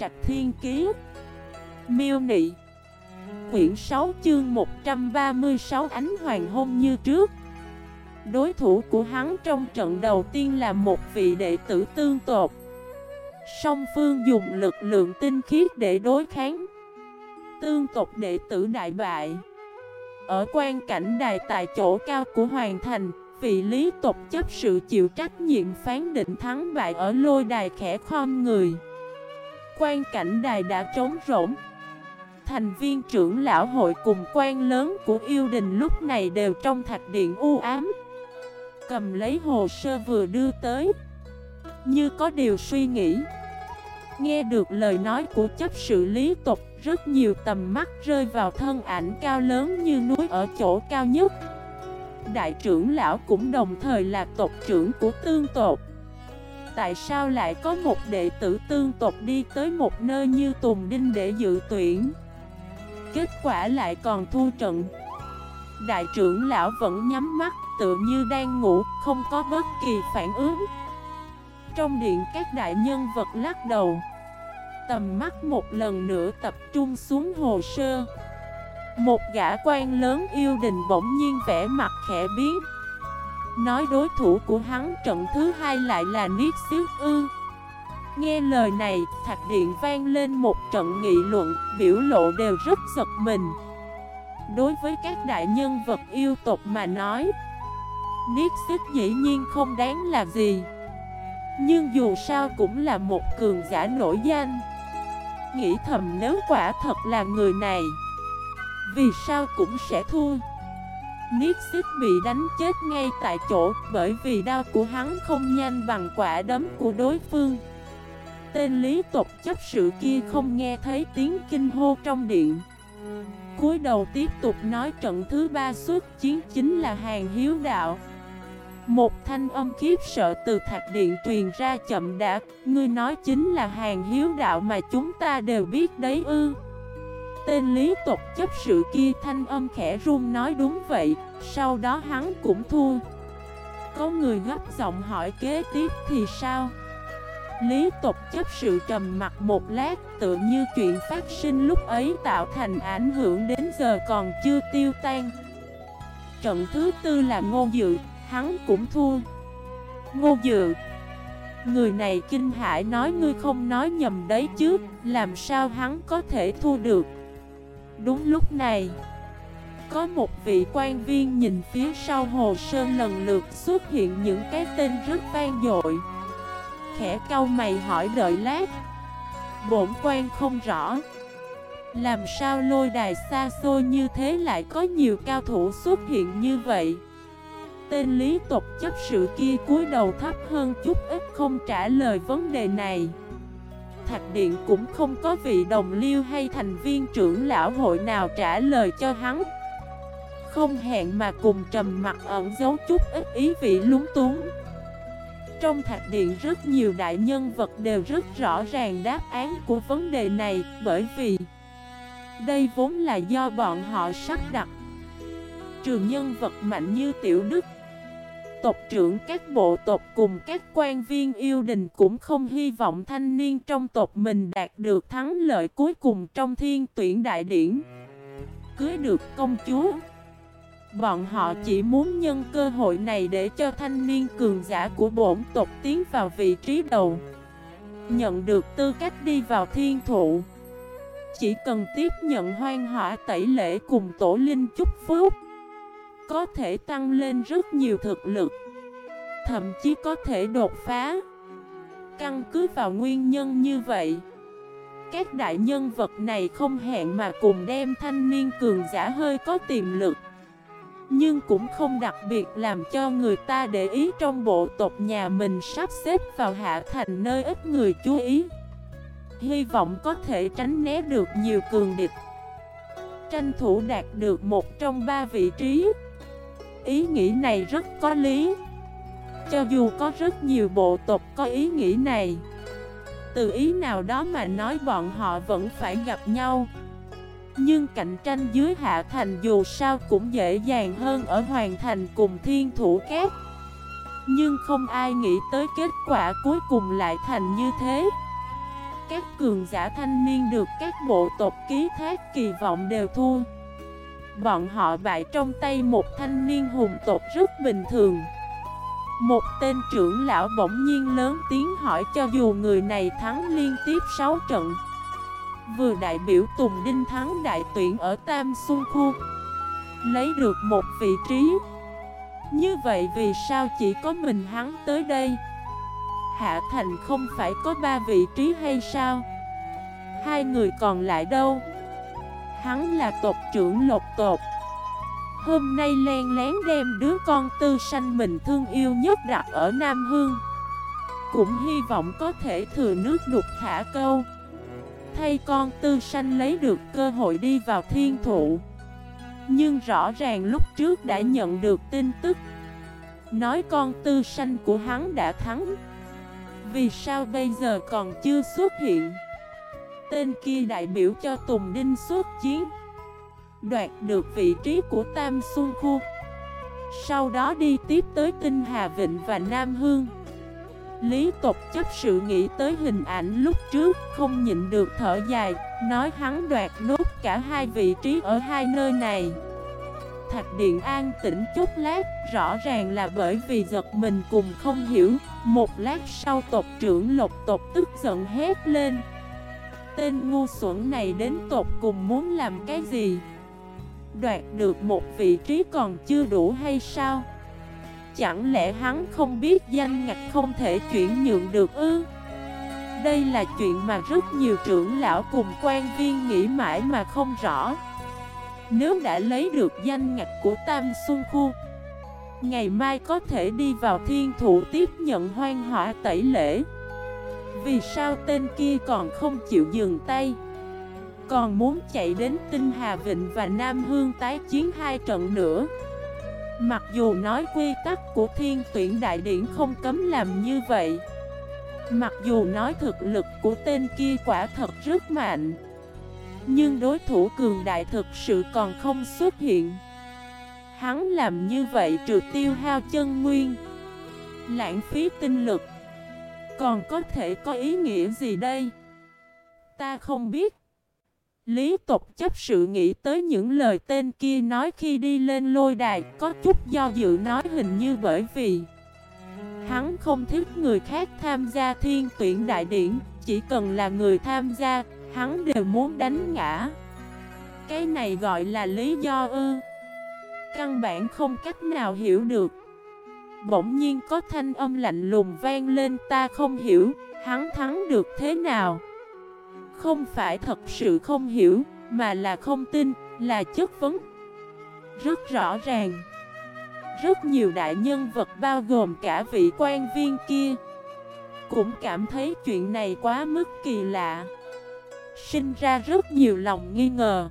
Trạch Thiên Kiế Miêu Nị. Quyển 6 chương 136 ánh hoàng hôn như trước. Đối thủ của hắn trong trận đầu tiên là một vị đệ tử tương tột. Song phương dùng lực lượng tinh khiết để đối kháng. Tương tộc đệ tử đại bại. Ở quan cảnh đài tại chỗ cao của Hoàng Thành, Vị lý tộc chấp sự chịu trách nhiệm phán định thắng bại ở lôi đài khẽ khom người. Quan cảnh đài đã trống rỗng. Thành viên trưởng lão hội cùng quan lớn của yêu đình lúc này đều trong thạch điện u ám. Cầm lấy hồ sơ vừa đưa tới. Như có điều suy nghĩ. Nghe được lời nói của chấp sự lý tộc Rất nhiều tầm mắt rơi vào thân ảnh cao lớn như núi ở chỗ cao nhất. Đại trưởng lão cũng đồng thời là tộc trưởng của tương tộc. Tại sao lại có một đệ tử tương tộc đi tới một nơi như Tùng Đinh để dự tuyển? Kết quả lại còn thu trận. Đại trưởng lão vẫn nhắm mắt, tự như đang ngủ, Không có bất kỳ phản ứng. Trong điện các đại nhân vật lắc đầu. Tầm mắt một lần nữa tập trung xuống hồ sơ. Một gã quan lớn yêu đình bỗng nhiên vẽ mặt khẽ biến. Nói đối thủ của hắn trận thứ hai lại là Niết Xíu Ư. Nghe lời này, thạch điện vang lên một trận nghị luận, biểu lộ đều rất giật mình. Đối với các đại nhân vật yêu tộc mà nói Niết Xíu dĩ nhiên không đáng là gì. Nhưng dù sao cũng là một cường giả nổi danh. Nghĩ thầm nếu quả thật là người này Vì sao cũng sẽ thua. Niết xích bị đánh chết ngay tại chỗ Bởi vì đau của hắn không nhanh bằng quả đấm của đối phương. Tên lý tộc chấp sự kia không nghe thấy tiếng kinh hô trong điện. Cúi đầu tiếp tục nói trận thứ ba xuất chiến chính là hàng hiếu đạo. Một thanh âm khiếp sợ từ thạch điện truyền ra chậm đã, Ngươi nói chính là hàng hiếu đạo mà chúng ta đều biết đấy ư? Tên lý tộc chấp sự kia thanh âm khẽ run nói đúng vậy, Sau đó hắn cũng thua Có người gấp giọng hỏi kế tiếp thì sao? Lý tộc chấp sự trầm mặt một lát, Tự như chuyện phát sinh lúc ấy tạo thành ảnh hưởng đến giờ còn chưa tiêu tan. Trận thứ tư là Ngô Dự, Hắn cũng thua Ngô Dự, Người này kinh hãi nói ngươi không nói nhầm đấy chứ, Làm sao hắn có thể thua được? Đúng lúc này, Có một vị quan viên nhìn phía sau hồ sơn lần lượt xuất hiện những cái tên rất vang dội. Khẽ cau mày hỏi đợi lát. Bổn quan không rõ. Làm sao lôi đài xa xôi như thế lại có nhiều cao thủ xuất hiện như vậy? Tên lý tộc chấp sự kia cúi đầu thấp hơn chút ít không trả lời vấn đề này. Thạch Điện cũng không có vị đồng liêu hay thành viên trưởng lão hội nào trả lời cho hắn. Không hẹn mà cùng trầm mặt ẩn giấu chút ít ý vị lúng túng. Trong thạch điện rất nhiều đại nhân vật đều rất rõ ràng đáp án của vấn đề này, Bởi vì Đây vốn là do bọn họ sắp đặt. Trường nhân vật mạnh như Tiểu Đức tộc trưởng, các bộ tộc cùng các quan viên yêu đình cũng không hy vọng thanh niên trong tộc mình đạt được thắng lợi cuối cùng trong thiên tuyển đại điển. Cưới được công chúa. Bọn họ chỉ muốn nhân cơ hội này để cho thanh niên cường giả của bổn tộc tiến vào vị trí đầu. Nhận được tư cách đi vào thiên thụ. Chỉ cần tiếp nhận hoang hỏa tẩy lễ cùng tổ linh chúc phúc có thể tăng lên rất nhiều thực lực, Thậm chí có thể đột phá. Căn cứ vào nguyên nhân như vậy, Các đại nhân vật này không hẹn mà cùng đem thanh niên cường giả hơi có tiềm lực, Nhưng cũng không đặc biệt làm cho người ta để ý trong bộ tộc nhà mình sắp xếp vào hạ thành nơi ít người chú ý. Hy vọng có thể tránh né được nhiều cường địch, Tranh thủ đạt được một trong ba vị trí. Ý nghĩ này rất có lý. Cho dù có rất nhiều bộ tộc có ý nghĩ này, Từ ý nào đó mà nói bọn họ vẫn phải gặp nhau. Nhưng cạnh tranh dưới hạ thành dù sao cũng dễ dàng hơn ở hoàn thành cùng thiên thủ kép. Nhưng không ai nghĩ tới kết quả cuối cùng lại thành như thế. Các cường giả thanh niên được các bộ tộc ký thác kỳ vọng đều thua. Bọn họ bại trong tay một thanh niên hùng tộc rất bình thường. Một tên trưởng lão bỗng nhiên lớn tiếng hỏi cho dù người này thắng liên tiếp 6 trận. Vừa đại biểu Tùng Đinh thắng đại tuyển ở Tam Xuân Khu, Lấy được một vị trí. Như vậy vì sao chỉ có mình hắn tới đây? Hạ Thành không phải có ba vị trí hay sao? Hai người còn lại đâu? Hắn là tộc trưởng lộc tộc. Hôm nay len lén đem đứa con tư sanh mình thương yêu nhất đặt ở Nam Hương. Cũng hy vọng có thể thừa nước đục thả câu. Thay con tư sanh lấy được cơ hội đi vào thiên thụ. Nhưng rõ ràng lúc trước đã nhận được tin tức. Nói con tư sanh của hắn đã thắng. Vì sao bây giờ còn chưa xuất hiện? Tên kia đại biểu cho Tùng Đinh xuất chiến. Đoạt được vị trí của Tam Xuân Khu. Sau đó đi tiếp tới Tinh Hà Vịnh và Nam Hương. Lý tộc chấp sự nghĩ tới hình ảnh lúc trước, Không nhịn được thở dài, Nói hắn đoạt nốt cả hai vị trí ở hai nơi này. Thạch Điện an tĩnh chút lát, Rõ ràng là bởi vì giật mình cùng không hiểu, Một lát sau tộc trưởng lộc tộc tức giận hét lên. Tên ngu xuẩn này đến tộc cùng muốn làm cái gì? Đoạt được một vị trí còn chưa đủ hay sao? Chẳng lẽ hắn không biết danh ngạch không thể chuyển nhượng được ư? Đây là chuyện mà rất nhiều trưởng lão cùng quan viên nghĩ mãi mà không rõ. Nếu đã lấy được danh ngạch của Tam Xuân Khu, Ngày mai có thể đi vào thiên thủ tiếp nhận hoang họa tẩy lễ. Vì sao tên kia còn không chịu dừng tay? Còn muốn chạy đến Tinh Hà Vịnh và Nam Hương tái chiến hai trận nữa. Mặc dù nói quy tắc của thiên tuyển đại điển không cấm làm như vậy, Mặc dù nói thực lực của tên kia quả thật rất mạnh, Nhưng đối thủ cường đại thực sự còn không xuất hiện. Hắn làm như vậy trừ tiêu hao chân nguyên, Lãng phí tinh lực còn có thể có ý nghĩa gì đây? Ta không biết. Lý tộc chấp sự nghĩ tới những lời tên kia nói khi đi lên lôi đài Có chút do dự nói hình như bởi vì Hắn không thích người khác tham gia thiên tuyển đại điển Chỉ cần là người tham gia, hắn đều muốn đánh ngã. Cái này gọi là lý do ư. Căn bản không cách nào hiểu được. Bỗng nhiên có thanh âm lạnh lùng vang lên ta không hiểu Hắn thắng được thế nào không phải thật sự không hiểu, mà là không tin, là chất vấn. Rất rõ ràng. Rất nhiều đại nhân vật bao gồm cả vị quan viên kia Cũng cảm thấy chuyện này quá mức kỳ lạ Sinh ra rất nhiều lòng nghi ngờ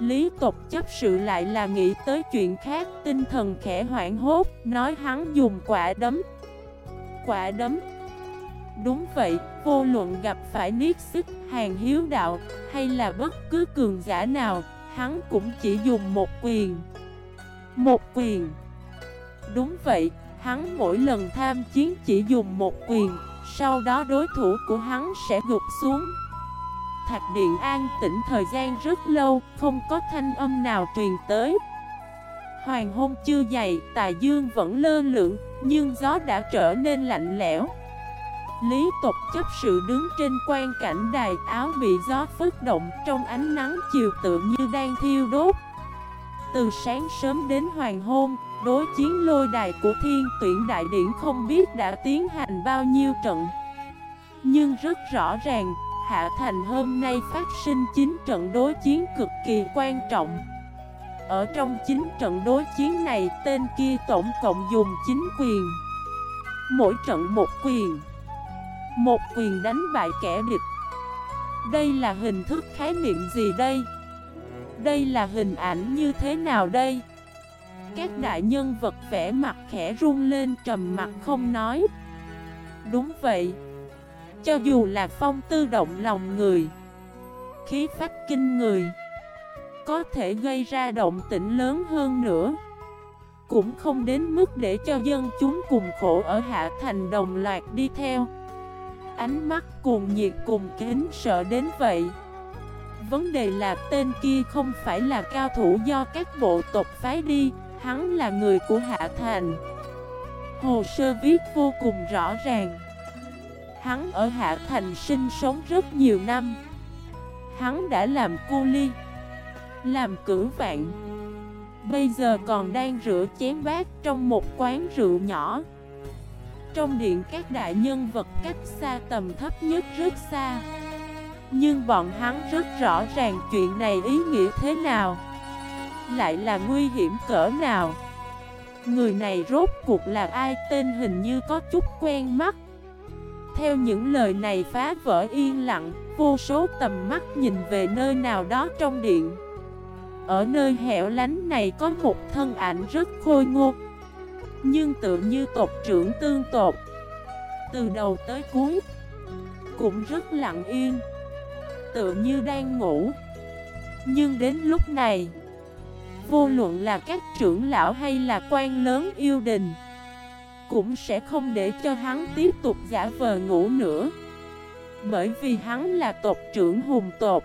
Lý tộc chấp sự lại là nghĩ tới chuyện khác Tinh thần khẽ hoảng hốt Nói hắn dùng quả đấm Quả đấm Đúng vậy, vô luận gặp phải niết xích, hàng hiếu đạo, hay là bất cứ cường giả nào, hắn cũng chỉ dùng một quyền. Một quyền. Đúng vậy, hắn mỗi lần tham chiến chỉ dùng một quyền, sau đó đối thủ của hắn sẽ gục xuống. Thạch điện an tĩnh thời gian rất lâu, không có thanh âm nào truyền tới. Hoàng hôn chưa dày, tà dương vẫn lơ lửng, nhưng gió đã trở nên lạnh lẽo. Lý tộc chấp sự đứng trên quan cảnh đài áo bị gió phất động trong ánh nắng chiều tự như đang thiêu đốt Từ sáng sớm đến hoàng hôn, đối chiến lôi đài của thiên tuyển đại điển không biết đã tiến hành bao nhiêu trận Nhưng rất rõ ràng, Hạ Thành hôm nay phát sinh 9 trận đối chiến cực kỳ quan trọng. Ở trong 9 trận đối chiến này, tên kia tổng cộng dùng 9 quyền. Mỗi trận một quyền. Một quyền đánh bại kẻ địch. Đây là hình thức khái niệm gì đây? Đây là hình ảnh như thế nào đây? Các đại nhân vật vẽ mặt khẽ run lên trầm mặt không nói. Đúng vậy. Cho dù là phong tư động lòng người Khí phách kinh người Có thể gây ra động tĩnh lớn hơn nữa Cũng không đến mức để cho dân chúng cùng khổ ở Hạ Thành đồng loạt đi theo ánh mắt cùng nhiệt cùng kính sợ đến vậy. Vấn đề là tên kia không phải là cao thủ do các bộ tộc phái đi, hắn là người của Hạ Thành. Hồ sơ viết vô cùng rõ ràng. Hắn ở Hạ Thành sinh sống rất nhiều năm. Hắn đã làm cu ly, làm cử vạn. Bây giờ còn đang rửa chén bát trong một quán rượu nhỏ. Trong điện các đại nhân vật cách xa tầm thấp nhất rất xa Nhưng bọn hắn rất rõ ràng chuyện này ý nghĩa thế nào Lại là nguy hiểm cỡ nào Người này rốt cuộc là ai tên hình như có chút quen mắt theo những lời này phá vỡ yên lặng, Vô số tầm mắt nhìn về nơi nào đó trong điện. Ở nơi hẻo lánh này có một thân ảnh rất khôi ngô. Nhưng tự như tộc trưởng tương tộc. Từ đầu tới cuối, Cũng rất lặng yên. Tự như đang ngủ. Nhưng đến lúc này, Vô luận là các trưởng lão hay là quan lớn yêu đình cũng sẽ không để cho hắn tiếp tục giả vờ ngủ nữa. Bởi vì hắn là tộc trưởng hùng tộc.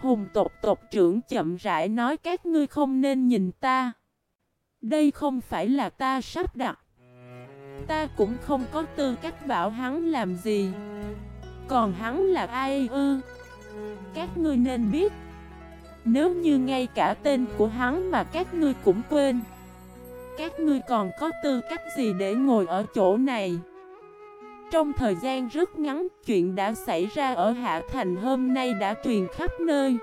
Hùng tộc tộc trưởng chậm rãi nói, các ngươi không nên nhìn ta. Đây không phải là ta sắp đặt. Ta cũng không có tư cách bảo hắn làm gì. Còn hắn là ai ư? Các ngươi nên biết. Nếu như ngay cả tên của hắn mà các ngươi cũng quên các ngươi còn có tư cách gì để ngồi ở chỗ này? Trong thời gian rất ngắn, Chuyện đã xảy ra ở Hạ Thành hôm nay đã truyền khắp nơi.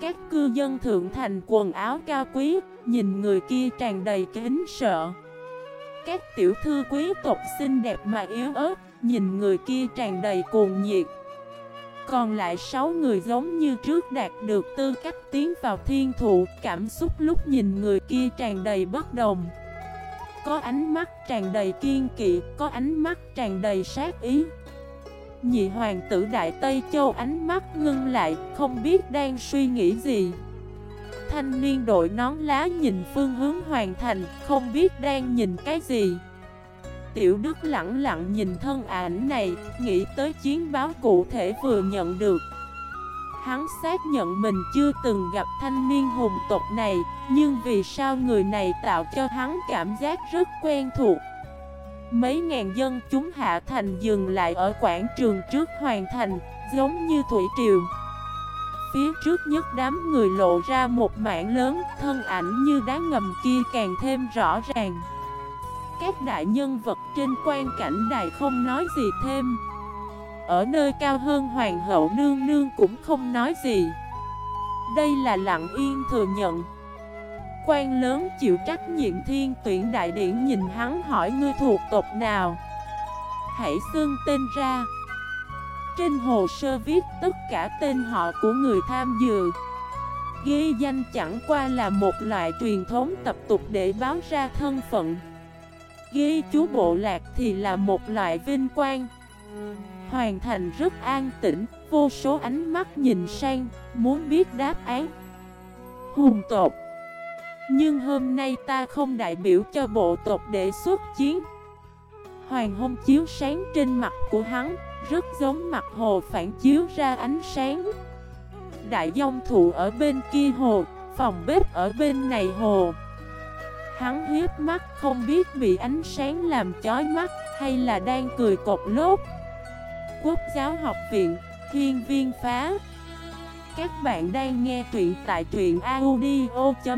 Các cư dân thượng thành quần áo cao quý, Nhìn người kia tràn đầy kính sợ. Các tiểu thư quý tộc xinh đẹp mà yếu ớt, Nhìn người kia tràn đầy cuồng nhiệt còn lại 6 người giống như trước đạt được tư cách tiến vào thiên thụ Cảm xúc lúc nhìn người kia tràn đầy bất đồng. Có ánh mắt tràn đầy kiên kỵ, có ánh mắt tràn đầy sát ý. Nhị hoàng tử Đại Tây Châu ánh mắt ngưng lại, không biết đang suy nghĩ gì. Thanh niên đội nón lá nhìn phương hướng hoàn thành, không biết đang nhìn cái gì. Tiểu Đức lặng lặng nhìn thân ảnh này, nghĩ tới chiến báo cụ thể vừa nhận được. Hắn xác nhận mình chưa từng gặp thanh niên hùng tộc này, nhưng vì sao người này tạo cho hắn cảm giác rất quen thuộc. Mấy ngàn dân chúng hạ thành dừng lại ở quảng trường trước hoàn thành, giống như thủy triều. Phía trước nhất đám người lộ ra một mảng lớn, thân ảnh như đá ngầm kia càng thêm rõ ràng các đại nhân vật trên quan cảnh đài không nói gì thêm. Ở nơi cao hơn hoàng hậu nương nương cũng không nói gì. Đây là lặng yên thừa nhận. Quan lớn chịu trách nhiệm thiên tuyển đại điển nhìn hắn hỏi ngươi thuộc tộc nào. Hãy xưng tên ra. Trên hồ sơ viết tất cả tên họ của người tham dự. Ghi danh chẳng qua là một loại truyền thống tập tục để báo ra thân phận. Ghi chú bộ lạc thì là một loại vinh quang. Hoàn thành rất an tĩnh, Vô số ánh mắt nhìn sang, Muốn biết đáp án. Hùng tộc. Nhưng hôm nay ta không đại biểu cho bộ tộc để xuất chiến. Hoàng hôn chiếu sáng trên mặt của hắn, Rất giống mặt hồ phản chiếu ra ánh sáng. Đại dông thụ ở bên kia hồ, Phòng bếp ở bên này hồ. Hắn hiếp mắt không biết bị ánh sáng làm chói mắt hay là đang cười cột lốt. Quốc giáo học viện, thiên viên phá. Các bạn đang nghe truyện tại truyện audio.fif